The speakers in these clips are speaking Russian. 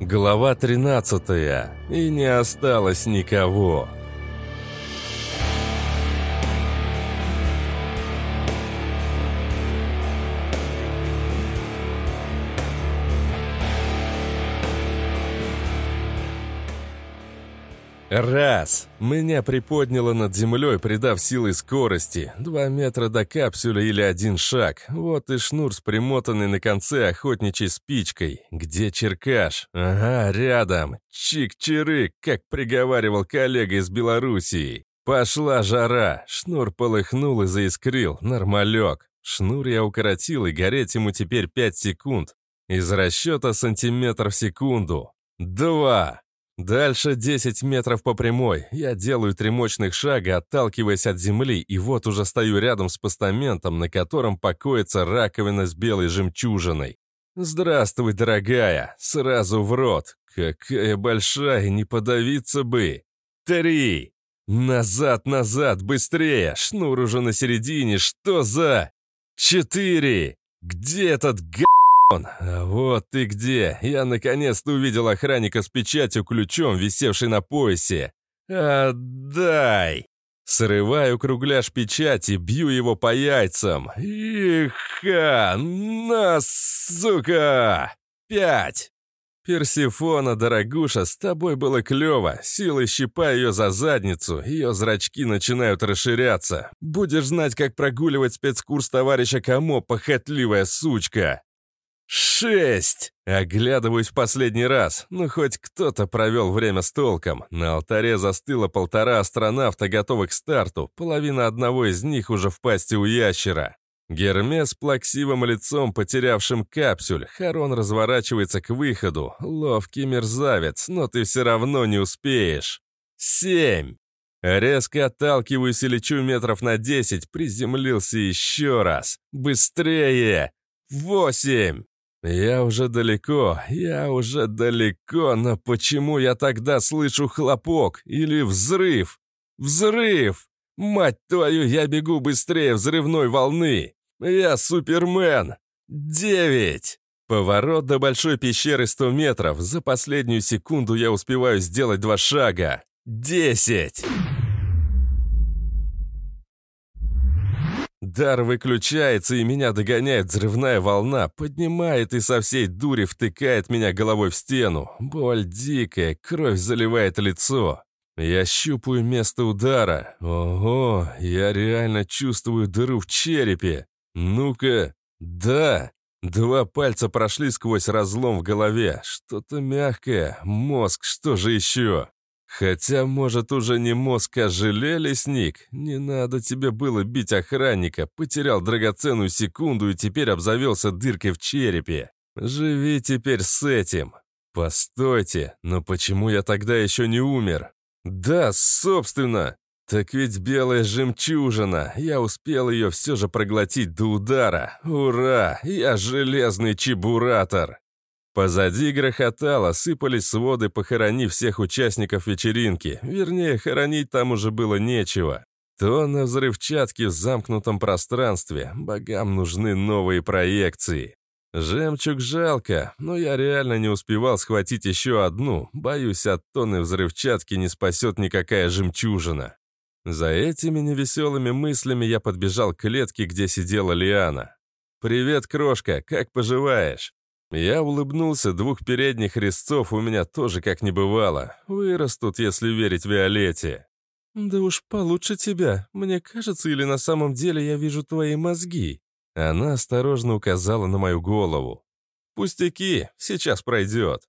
Глава 13. И не осталось никого. Раз. Меня приподняло над землей, придав силы скорости. Два метра до капсюля или один шаг. Вот и шнур с примотанной на конце охотничьей спичкой. Где черкаш? Ага, рядом. Чик-чирык, как приговаривал коллега из Белоруссии. Пошла жара. Шнур полыхнул и заискрил. Нормалек. Шнур я укоротил, и гореть ему теперь пять секунд. Из расчета сантиметр в секунду. Два. Дальше 10 метров по прямой. Я делаю три мощных шага, отталкиваясь от земли, и вот уже стою рядом с постаментом, на котором покоится раковина с белой жемчужиной. «Здравствуй, дорогая!» Сразу в рот. Какая большая, не подавиться бы. Три. Назад, назад, быстрее. Шнур уже на середине. Что за... Четыре. Где этот г... А вот ты где! Я наконец-то увидел охранника с печатью ключом, висевший на поясе. Отдай! Срываю кругляш печати, бью его по яйцам. Иха! На, сука! Пять! Персифона, дорогуша, с тобой было клево. Силой щипай ее за задницу, ее зрачки начинают расширяться. Будешь знать, как прогуливать спецкурс товарища Камо, похотливая сучка. «Шесть!» Оглядываюсь в последний раз. Ну, хоть кто-то провел время с толком. На алтаре застыло полтора астронавта, готовых к старту. Половина одного из них уже в пасти у ящера. Гермес плаксивым лицом, потерявшим капсюль. Харон разворачивается к выходу. Ловкий мерзавец, но ты все равно не успеешь. Семь! Резко отталкиваюсь и лечу метров на десять, приземлился еще раз. Быстрее! Восемь! Я уже далеко, я уже далеко, но почему я тогда слышу хлопок или взрыв? Взрыв! Мать твою, я бегу быстрее взрывной волны! Я Супермен! Девять! Поворот до большой пещеры 100 метров. За последнюю секунду я успеваю сделать два шага. Десять! Дар выключается, и меня догоняет взрывная волна, поднимает и со всей дури втыкает меня головой в стену. Боль дикая, кровь заливает лицо. Я щупаю место удара. Ого, я реально чувствую дыру в черепе. Ну-ка, да. Два пальца прошли сквозь разлом в голове. Что-то мягкое. Мозг, что же еще? Хотя, может, уже не мозг, а желе, лесник? Не надо тебе было бить охранника. Потерял драгоценную секунду и теперь обзавелся дыркой в черепе. Живи теперь с этим. Постойте, но почему я тогда еще не умер? Да, собственно. Так ведь белая жемчужина. Я успел ее все же проглотить до удара. Ура! Я железный чебуратор. Позади грохотало, сыпались своды, похоронив всех участников вечеринки. Вернее, хоронить там уже было нечего. Тонна взрывчатки в замкнутом пространстве. Богам нужны новые проекции. Жемчуг жалко, но я реально не успевал схватить еще одну. Боюсь, от тонны взрывчатки не спасет никакая жемчужина. За этими невеселыми мыслями я подбежал к клетке, где сидела Лиана. «Привет, крошка, как поживаешь?» Я улыбнулся, двух передних резцов у меня тоже как не бывало. Вырастут, если верить Виолетте. «Да уж получше тебя. Мне кажется, или на самом деле я вижу твои мозги?» Она осторожно указала на мою голову. «Пустяки, сейчас пройдет».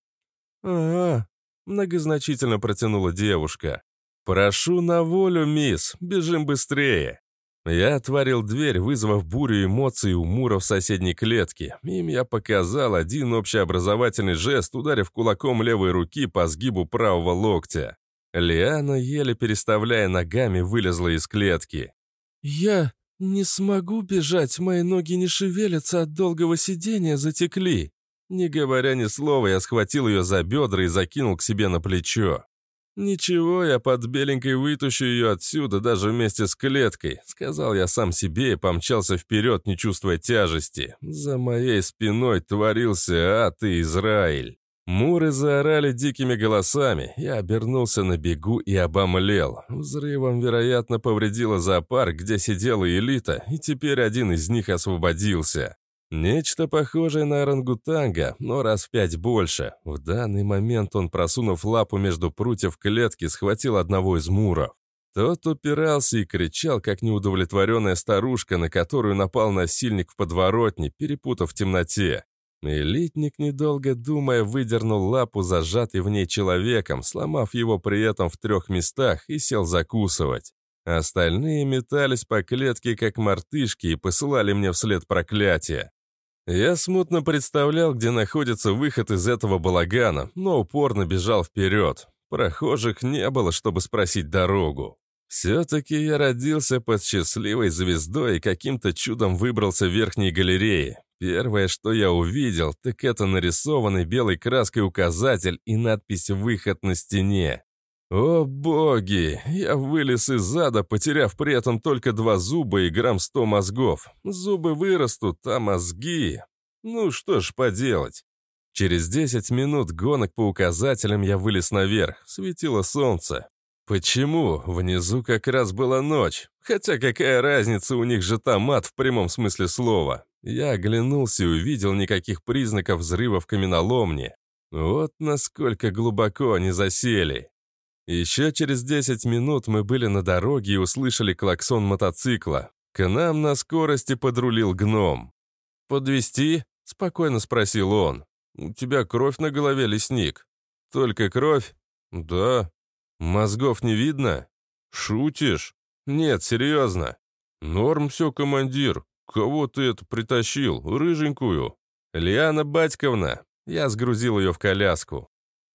«А-а», многозначительно протянула девушка. «Прошу на волю, мисс, бежим быстрее». Я отворил дверь, вызвав бурю эмоций у Мура в соседней клетке. Им я показал один общеобразовательный жест, ударив кулаком левой руки по сгибу правого локтя. Лиана, еле переставляя ногами, вылезла из клетки. «Я не смогу бежать, мои ноги не шевелятся, от долгого сидения затекли». Не говоря ни слова, я схватил ее за бедра и закинул к себе на плечо. «Ничего, я под беленькой вытащу ее отсюда, даже вместе с клеткой», — сказал я сам себе и помчался вперед, не чувствуя тяжести. За моей спиной творился ад и Израиль. Муры заорали дикими голосами. Я обернулся на бегу и обомлел. Взрывом, вероятно, повредило зоопарк, где сидела элита, и теперь один из них освободился. Нечто похожее на орангутанга, но раз в пять больше. В данный момент он, просунув лапу между прутьев клетки, схватил одного из муров. Тот упирался и кричал, как неудовлетворенная старушка, на которую напал насильник в подворотне, перепутав в темноте. Элитник, недолго думая, выдернул лапу, зажатый в ней человеком, сломав его при этом в трех местах и сел закусывать. Остальные метались по клетке, как мартышки, и посылали мне вслед проклятия. Я смутно представлял, где находится выход из этого балагана, но упорно бежал вперед. Прохожих не было, чтобы спросить дорогу. Все-таки я родился под счастливой звездой и каким-то чудом выбрался в верхней галерее. Первое, что я увидел, так это нарисованный белой краской указатель и надпись «Выход на стене». О боги! Я вылез из ада, потеряв при этом только два зуба и грамм сто мозгов. Зубы вырастут, а мозги... Ну что ж поделать. Через десять минут гонок по указателям я вылез наверх, светило солнце. Почему? Внизу как раз была ночь. Хотя какая разница, у них же там ад в прямом смысле слова. Я оглянулся и увидел никаких признаков взрыва в каменоломне. Вот насколько глубоко они засели. Еще через 10 минут мы были на дороге и услышали клаксон мотоцикла. К нам на скорости подрулил гном. «Подвезти?» — спокойно спросил он. «У тебя кровь на голове, лесник». «Только кровь?» «Да». «Мозгов не видно?» «Шутишь?» «Нет, серьезно». «Норм все, командир. «Кого ты это притащил? Рыженькую?» «Лиана Батьковна». Я сгрузил ее в коляску.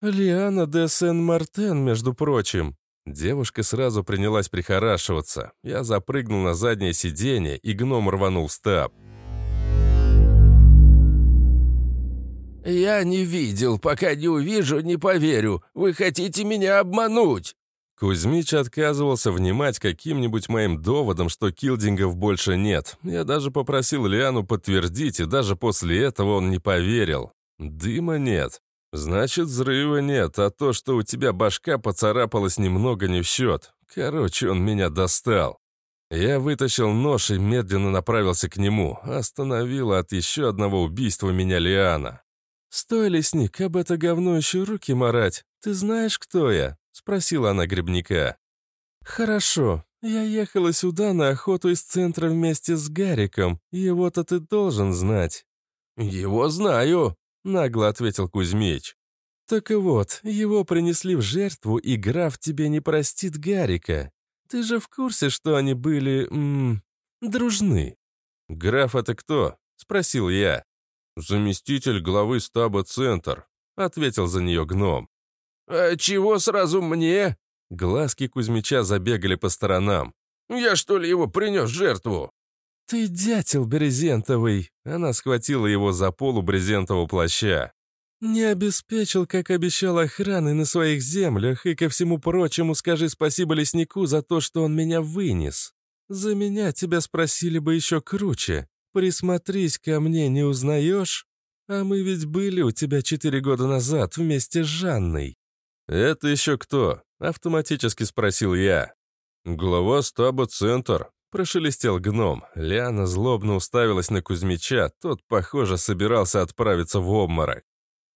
«Лиана де Сен-Мартен, между прочим». Девушка сразу принялась прихорашиваться. Я запрыгнул на заднее сиденье, и гном рванул стаб. «Я не видел, пока не увижу, не поверю. Вы хотите меня обмануть?» Кузьмич отказывался внимать каким-нибудь моим доводом, что килдингов больше нет. Я даже попросил Лиану подтвердить, и даже после этого он не поверил. Дыма нет. Значит, взрыва нет, а то, что у тебя башка поцарапалась немного не в счет. Короче, он меня достал. Я вытащил нож и медленно направился к нему. Остановила от еще одного убийства меня Лиана. «Стой, лесник, об это говно еще руки марать. Ты знаешь, кто я?» — спросила она грибника. «Хорошо. Я ехала сюда на охоту из центра вместе с Гариком. Его-то ты должен знать». «Его знаю», — нагло ответил Кузьмич. «Так вот, его принесли в жертву, и граф тебе не простит Гарика. Ты же в курсе, что они были... М дружны?» «Граф это кто?» — спросил я. «Заместитель главы стаба «Центр», — ответил за нее гном. «А чего сразу мне?» Глазки Кузьмича забегали по сторонам. «Я что ли его принес жертву?» «Ты дятел брезентовый!» Она схватила его за полу брезентового плаща. «Не обеспечил, как обещал, охраны на своих землях, и ко всему прочему скажи спасибо леснику за то, что он меня вынес. За меня тебя спросили бы еще круче. Присмотрись ко мне, не узнаешь? А мы ведь были у тебя четыре года назад вместе с Жанной. «Это еще кто?» — автоматически спросил я. «Глава стаба «Центр», — прошелестел гном. Лиана злобно уставилась на Кузьмича, тот, похоже, собирался отправиться в обморок.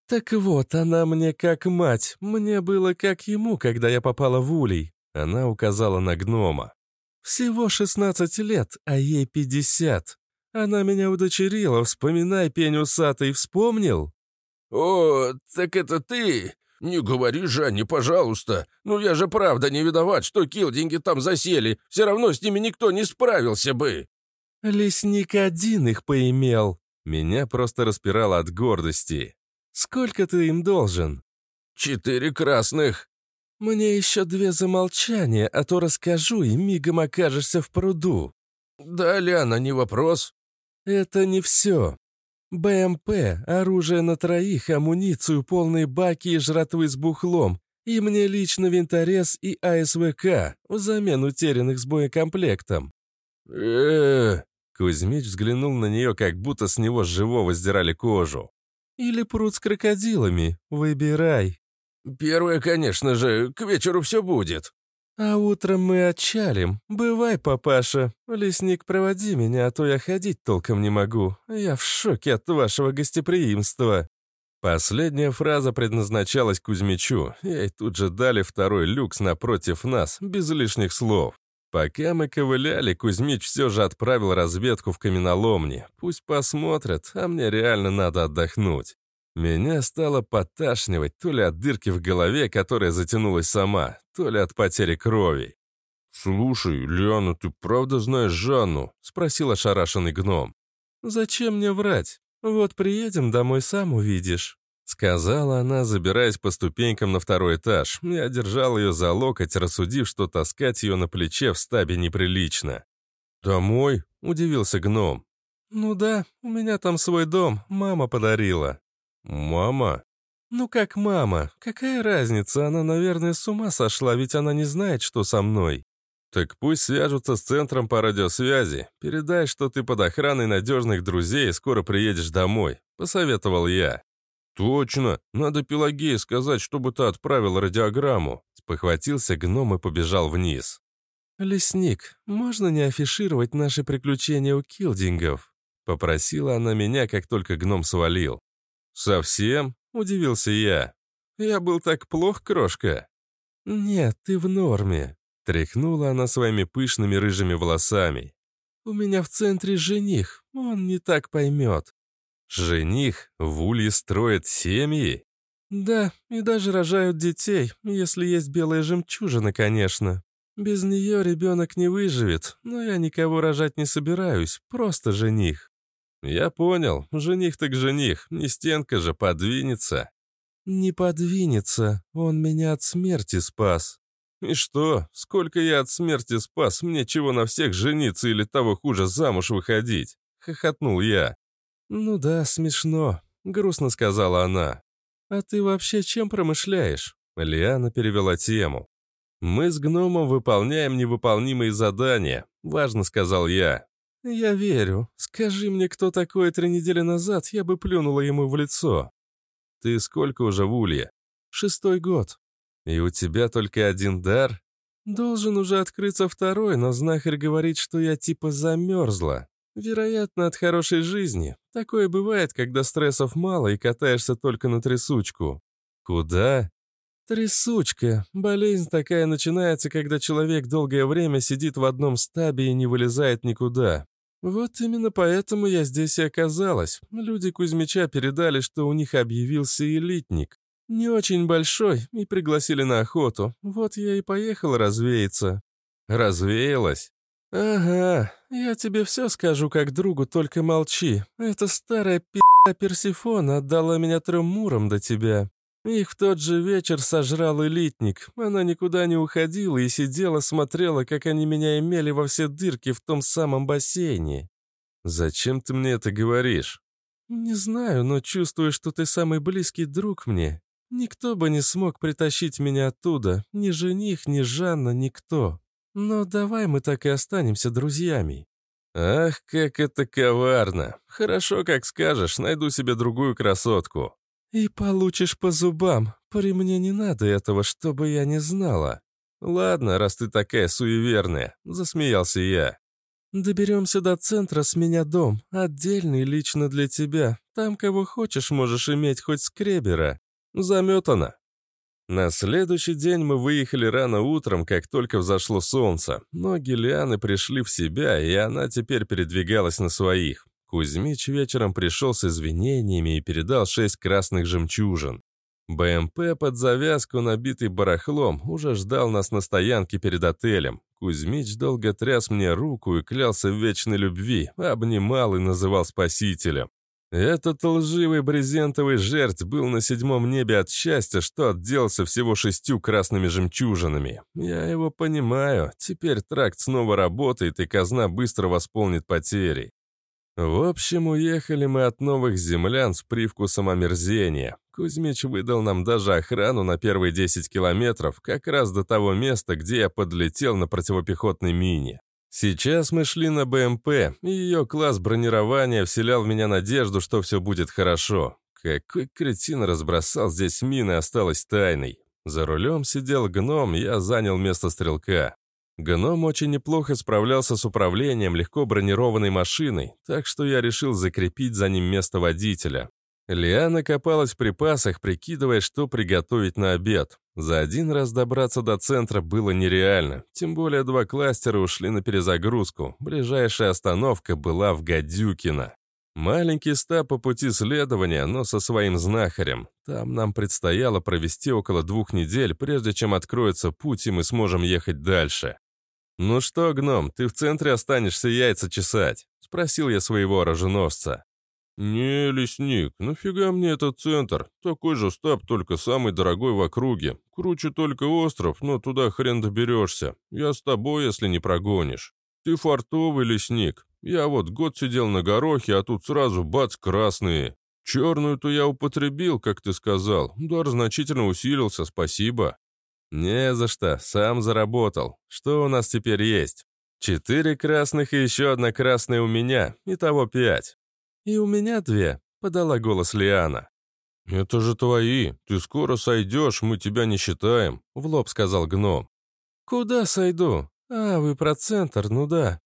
«Так вот, она мне как мать, мне было как ему, когда я попала в улей», — она указала на гнома. «Всего шестнадцать лет, а ей пятьдесят. Она меня удочерила, вспоминай, пень усатый, вспомнил?» «О, так это ты! «Не говори, Жанне, пожалуйста. Ну я же правда не виноват, что килдинги там засели. Все равно с ними никто не справился бы». «Лесник один их поимел». Меня просто распирало от гордости. «Сколько ты им должен?» «Четыре красных». «Мне еще две замолчания, а то расскажу, и мигом окажешься в пруду». «Да, Ляна, не вопрос». «Это не все. БМП, оружие на троих, амуницию, полные баки и жратвы с бухлом. И мне лично винторез и АСВК, взамен утерянных с боекомплектом. э Кузьмич взглянул на нее, как будто с него живого сдирали кожу. или пруд с крокодилами? Выбирай». «Первое, конечно же, к вечеру все будет». «А утром мы отчалим. Бывай, папаша. Лесник, проводи меня, а то я ходить толком не могу. Я в шоке от вашего гостеприимства». Последняя фраза предназначалась Кузьмичу, ей тут же дали второй люкс напротив нас, без лишних слов. Пока мы ковыляли, Кузьмич все же отправил разведку в каменоломни. Пусть посмотрят, а мне реально надо отдохнуть. Меня стало поташнивать то ли от дырки в голове, которая затянулась сама, то ли от потери крови. «Слушай, Лиана, ты правда знаешь Жанну?» — спросил ошарашенный гном. «Зачем мне врать? Вот приедем домой, сам увидишь». Сказала она, забираясь по ступенькам на второй этаж. Я держал ее за локоть, рассудив, что таскать ее на плече в стабе неприлично. «Домой?» — удивился гном. «Ну да, у меня там свой дом, мама подарила». «Мама?» «Ну как мама? Какая разница? Она, наверное, с ума сошла, ведь она не знает, что со мной». «Так пусть свяжутся с центром по радиосвязи. Передай, что ты под охраной надежных друзей и скоро приедешь домой», — посоветовал я. «Точно! Надо Пелагее сказать, чтобы та отправила радиограмму». Спохватился гном и побежал вниз. «Лесник, можно не афишировать наши приключения у килдингов?» Попросила она меня, как только гном свалил. «Совсем?» — удивился я. «Я был так плох, крошка?» «Нет, ты в норме», — тряхнула она своими пышными рыжими волосами. «У меня в центре жених, он не так поймет». «Жених? В улье строят семьи?» «Да, и даже рожают детей, если есть белая жемчужина, конечно. Без нее ребенок не выживет, но я никого рожать не собираюсь, просто жених». «Я понял. Жених так жених. Не стенка же, подвинется». «Не подвинется. Он меня от смерти спас». «И что? Сколько я от смерти спас? Мне чего на всех жениться или того хуже замуж выходить?» — хохотнул я. «Ну да, смешно», — грустно сказала она. «А ты вообще чем промышляешь?» Лиана перевела тему. «Мы с гномом выполняем невыполнимые задания», — важно сказал я. «Я верю. Скажи мне, кто такой три недели назад, я бы плюнула ему в лицо». «Ты сколько уже в Улье?» «Шестой год». «И у тебя только один дар?» «Должен уже открыться второй, но знахарь говорит, что я типа замерзла. Вероятно, от хорошей жизни. Такое бывает, когда стрессов мало и катаешься только на трясучку». «Куда?» «Трясучка. Болезнь такая начинается, когда человек долгое время сидит в одном стабе и не вылезает никуда. Вот именно поэтому я здесь и оказалась. Люди Кузьмича передали, что у них объявился элитник. Не очень большой, и пригласили на охоту. Вот я и поехала развеяться». «Развеялась?» «Ага, я тебе все скажу как другу, только молчи. Эта старая пи***а Персифона отдала меня трем мурам до тебя. Их в тот же вечер сожрал элитник. Она никуда не уходила и сидела, смотрела, как они меня имели во все дырки в том самом бассейне. «Зачем ты мне это говоришь?» «Не знаю, но чувствую, что ты самый близкий друг мне. Никто бы не смог притащить меня оттуда. Ни жених, ни Жанна, никто. Но давай мы так и останемся друзьями». «Ах, как это коварно! Хорошо, как скажешь, найду себе другую красотку». «И получишь по зубам. При мне не надо этого, чтобы я не знала». «Ладно, раз ты такая суеверная», — засмеялся я. «Доберемся до центра, с меня дом, отдельный лично для тебя. Там кого хочешь можешь иметь, хоть скребера. Заметано». На следующий день мы выехали рано утром, как только взошло солнце. Ноги Лианы пришли в себя, и она теперь передвигалась на своих. Кузьмич вечером пришел с извинениями и передал шесть красных жемчужин. БМП под завязку, набитый барахлом, уже ждал нас на стоянке перед отелем. Кузьмич долго тряс мне руку и клялся в вечной любви, обнимал и называл спасителем. Этот лживый брезентовый жертв был на седьмом небе от счастья, что отделался всего шестью красными жемчужинами. Я его понимаю, теперь тракт снова работает, и казна быстро восполнит потери. В общем, уехали мы от новых землян с привкусом омерзения. Кузьмич выдал нам даже охрану на первые 10 километров, как раз до того места, где я подлетел на противопехотной мине. Сейчас мы шли на БМП, и ее класс бронирования вселял в меня надежду, что все будет хорошо. Какой кретин разбросал здесь мины, осталось тайной. За рулем сидел гном, я занял место стрелка. Гном очень неплохо справлялся с управлением легко бронированной машиной, так что я решил закрепить за ним место водителя. Лиана копалась в припасах, прикидывая, что приготовить на обед. За один раз добраться до центра было нереально, тем более два кластера ушли на перезагрузку. Ближайшая остановка была в Гадюкино. Маленький стаб по пути следования, но со своим знахарем. Там нам предстояло провести около двух недель, прежде чем откроется путь, и мы сможем ехать дальше. «Ну что, гном, ты в центре останешься яйца чесать?» — спросил я своего оруженосца. «Не, лесник, нафига мне этот центр? Такой же стаб, только самый дорогой в округе. Круче только остров, но туда хрен доберешься. Я с тобой, если не прогонишь. Ты фартовый лесник. Я вот год сидел на горохе, а тут сразу бац, красные. Черную-то я употребил, как ты сказал. Дар значительно усилился, спасибо». «Не за что, сам заработал. Что у нас теперь есть?» «Четыре красных и еще одна красная у меня, итого пять. «И у меня две», — подала голос Лиана. «Это же твои. Ты скоро сойдешь, мы тебя не считаем», — в лоб сказал гном. «Куда сойду? А, вы про центр, ну да».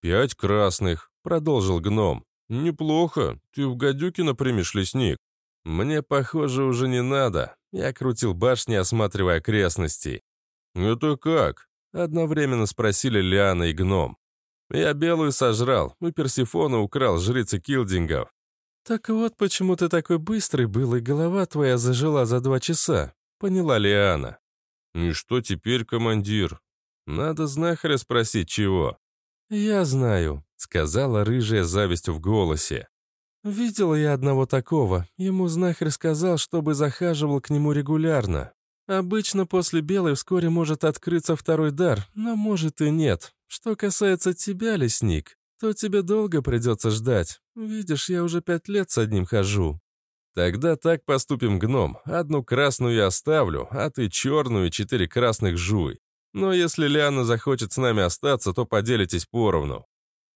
«Пять красных», — продолжил гном. «Неплохо. Ты в Гадюкино примешь лесник». «Мне, похоже, уже не надо». Я крутил башни, осматривая окрестности. «Это как?» — одновременно спросили Лиана и гном. Я белую сожрал, у Персифона украл жрицы килдингов. «Так вот почему ты такой быстрый был, и голова твоя зажила за два часа», — поняла Лиана. «И что теперь, командир?» «Надо знахаря спросить, чего». «Я знаю», — сказала рыжая зависть в голосе. «Видела я одного такого. Ему знахарь сказал, чтобы захаживал к нему регулярно. Обычно после белой вскоре может открыться второй дар, но может и нет. Что касается тебя, лесник, то тебе долго придется ждать. Видишь, я уже пять лет с одним хожу». «Тогда так поступим, гном. Одну красную я оставлю, а ты черную и четыре красных жуй. Но если Лиана захочет с нами остаться, то поделитесь поровну».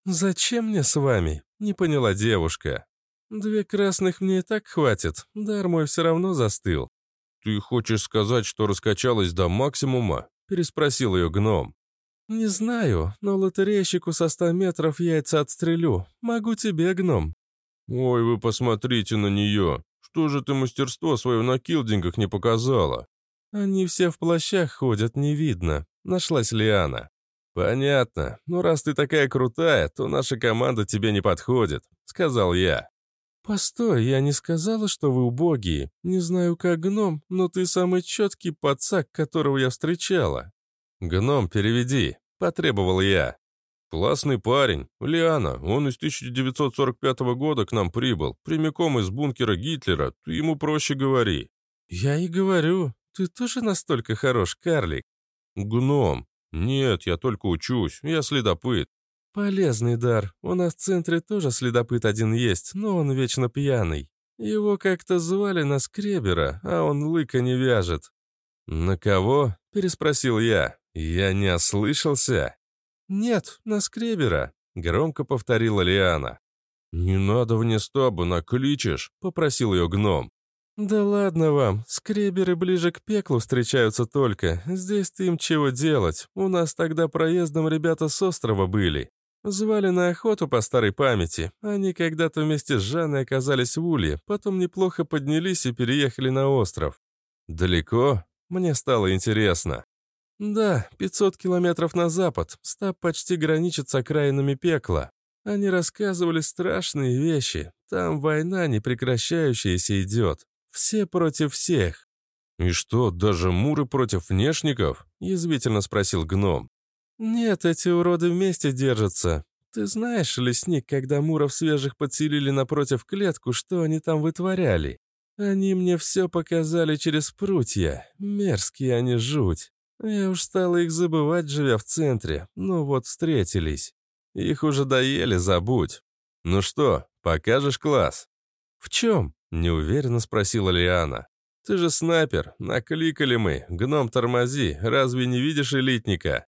«Зачем мне с вами?» — не поняла девушка. «Две красных мне и так хватит. Дар мой все равно застыл. «Ты хочешь сказать, что раскачалась до максимума?» – переспросил ее гном. «Не знаю, но лотерейщику со ста метров яйца отстрелю. Могу тебе, гном». «Ой, вы посмотрите на нее. Что же ты мастерство свое на килдингах не показала?» «Они все в плащах ходят, не видно», — нашлась Лиана. «Понятно. Ну, раз ты такая крутая, то наша команда тебе не подходит», — сказал я. «Постой, я не сказала, что вы убогие. Не знаю, как гном, но ты самый четкий пацак, которого я встречала». «Гном, переведи», — потребовал я. «Классный парень. Лиана, он из 1945 года к нам прибыл, прямиком из бункера Гитлера, ты ему проще говори». «Я и говорю, ты тоже настолько хорош, карлик?» «Гном. Нет, я только учусь, я следопыт. «Полезный дар. У нас в центре тоже следопыт один есть, но он вечно пьяный. Его как-то звали на скребера, а он лыка не вяжет». «На кого?» — переспросил я. «Я не ослышался?» «Нет, на скребера», — громко повторила Лиана. «Не надо вне стаба, накличешь», — попросил ее гном. «Да ладно вам, скреберы ближе к пеклу встречаются только. Здесь-то им чего делать. У нас тогда проездом ребята с острова были. Звали на охоту по старой памяти. Они когда-то вместе с Жанной оказались в Улье, потом неплохо поднялись и переехали на остров. Далеко? Мне стало интересно. Да, 500 километров на запад. Стаб почти граничит с окраинами пекла. Они рассказывали страшные вещи. Там война непрекращающаяся идет. Все против всех. «И что, даже муры против внешников?» – язвительно спросил гном. «Нет, эти уроды вместе держатся. Ты знаешь, лесник, когда муров свежих подселили напротив клетку, что они там вытворяли? Они мне все показали через прутья. Мерзкие они жуть. Я уж стала их забывать, живя в центре. Ну вот встретились. Их уже доели, забудь. Ну что, покажешь класс?» «В чем?» — неуверенно спросила Лиана. «Ты же снайпер, накликали мы, гном тормози, разве не видишь элитника?»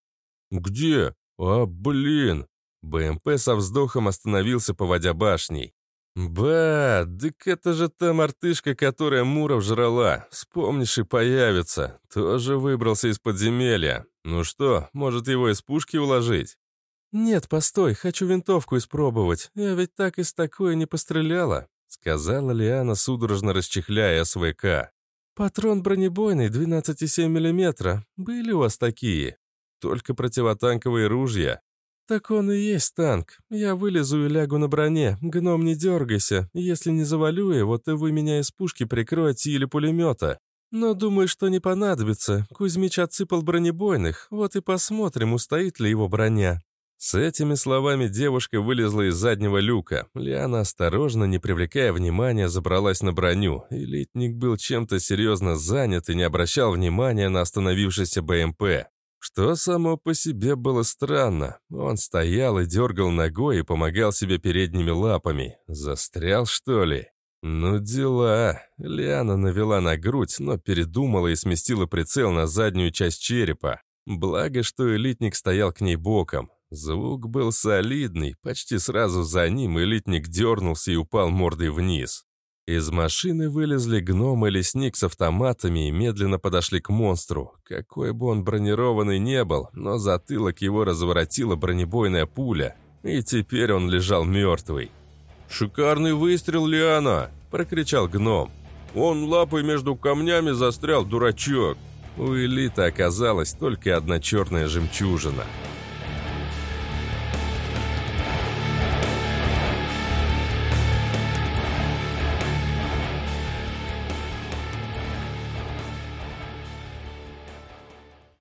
«Где? А, блин!» БМП со вздохом остановился, поводя башней. «Ба, дык это же та мартышка, которая Муров жрала. Вспомнишь и появится. Тоже выбрался из подземелья. Ну что, может его из пушки уложить?» «Нет, постой, хочу винтовку испробовать. Я ведь так из такой не постреляла», сказала Лиана, судорожно расчехляя СВК. «Патрон бронебойный, 12,7 мм. Были у вас такие?» «Только противотанковые ружья». «Так он и есть танк. Я вылезу и лягу на броне. Гном, не дергайся. Если не завалю его, то вы меня из пушки прикроете или пулемета. Но думаю, что не понадобится. Кузьмич отсыпал бронебойных. Вот и посмотрим, устоит ли его броня». С этими словами девушка вылезла из заднего люка. Лиана осторожно, не привлекая внимания, забралась на броню. Элитник был чем-то серьезно занят и не обращал внимания на остановившийся БМП. Что само по себе было странно. Он стоял и дергал ногой и помогал себе передними лапами. Застрял, что ли? Ну дела. Лиана навела на грудь, но передумала и сместила прицел на заднюю часть черепа. Благо, что элитник стоял к ней боком. Звук был солидный, почти сразу за ним элитник дернулся и упал мордой вниз. Из машины вылезли гном и лесник с автоматами и медленно подошли к монстру. Какой бы он бронированный не был, но затылок его разворотила бронебойная пуля, и теперь он лежал мертвый. «Шикарный выстрел, Лиана!» – прокричал гном. «Он лапой между камнями застрял, дурачок!» У элиты оказалась только одна черная жемчужина –